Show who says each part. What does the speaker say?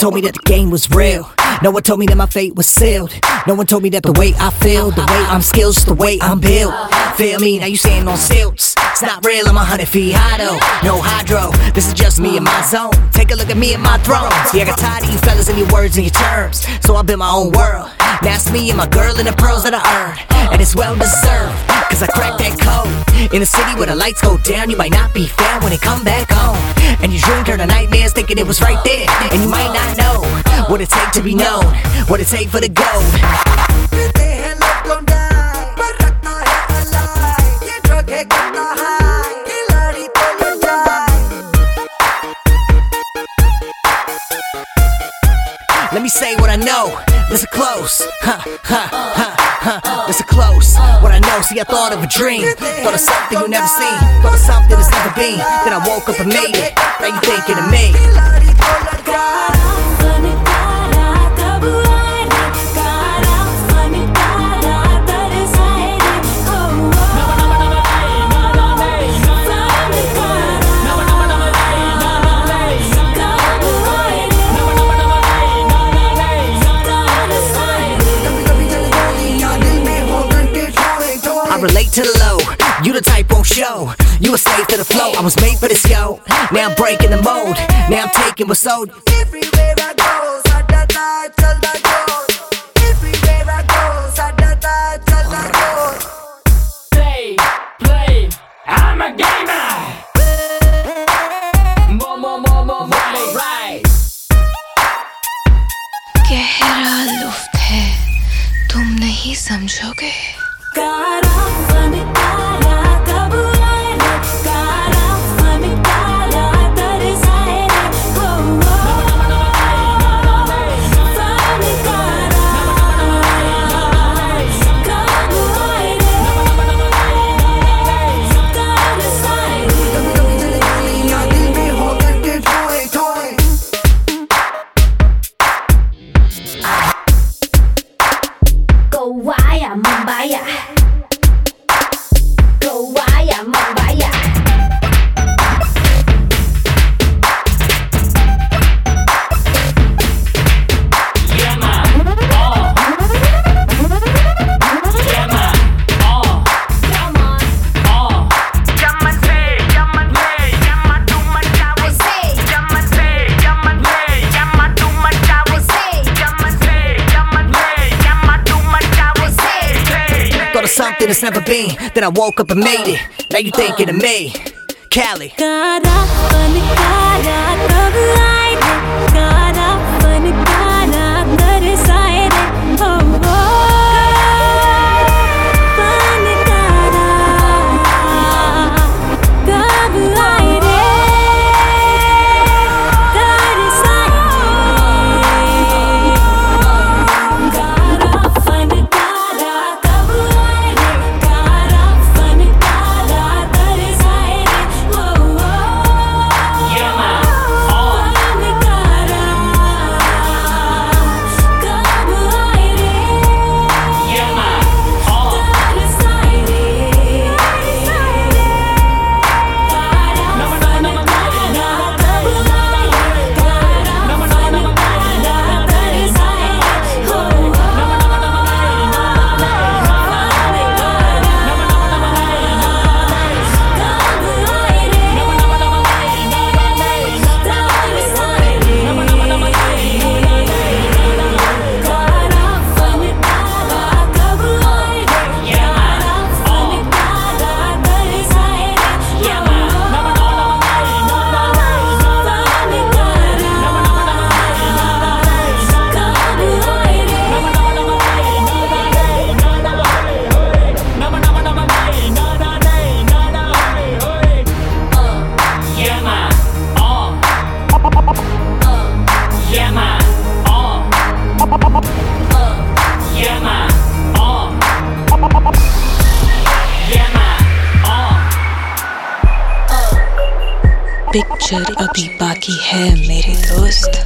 Speaker 1: Told me that the game was real. No one told me that my fate was sealed. No one told me that the way I feel, the way I'm skilled, the way I'm built. Feel me? Now you standing on stilts. It's not real, I'm a hundred feet high though. No hydro, this is just me and my zone. Take a look at me and my throne. See, I got tired of you fellas and your words and your terms. So I built my own world. It's me and my girl and the pearls that I earned. And it's well deserved, cause I cracked that code. In a city where the lights go down, you might not be found when they come back home. And your dream turned to nightmares thinking it was right there. And you might not know what it take to be known, what it take for the gold. Know. Listen close. Huh, huh, huh, huh. Listen close. What I know. See, I thought of a dream. Thought of something you never seen. Thought of something that's never been. Then I woke up and made it. Now you thinking of me. relate to the low. You the type won't show. You a slave to the flow. I was made for this, yo. Now I'm breaking the mold. Now I'm taking what's old.
Speaker 2: Everywhere I go, साडा ताज चलदा जोर. Everywhere I go, साडा ताज चलदा जोर.
Speaker 3: Play, play, I'm a gamer. More, more, more, more, more, right.
Speaker 4: गहरा लुफ्त है तुम नहीं समझोगे
Speaker 5: Got
Speaker 1: up. Of something never been. Then I woke up and made it. Now you thinking of me. Cali.
Speaker 4: Picture अभी बाकी है मेरे दोस्त।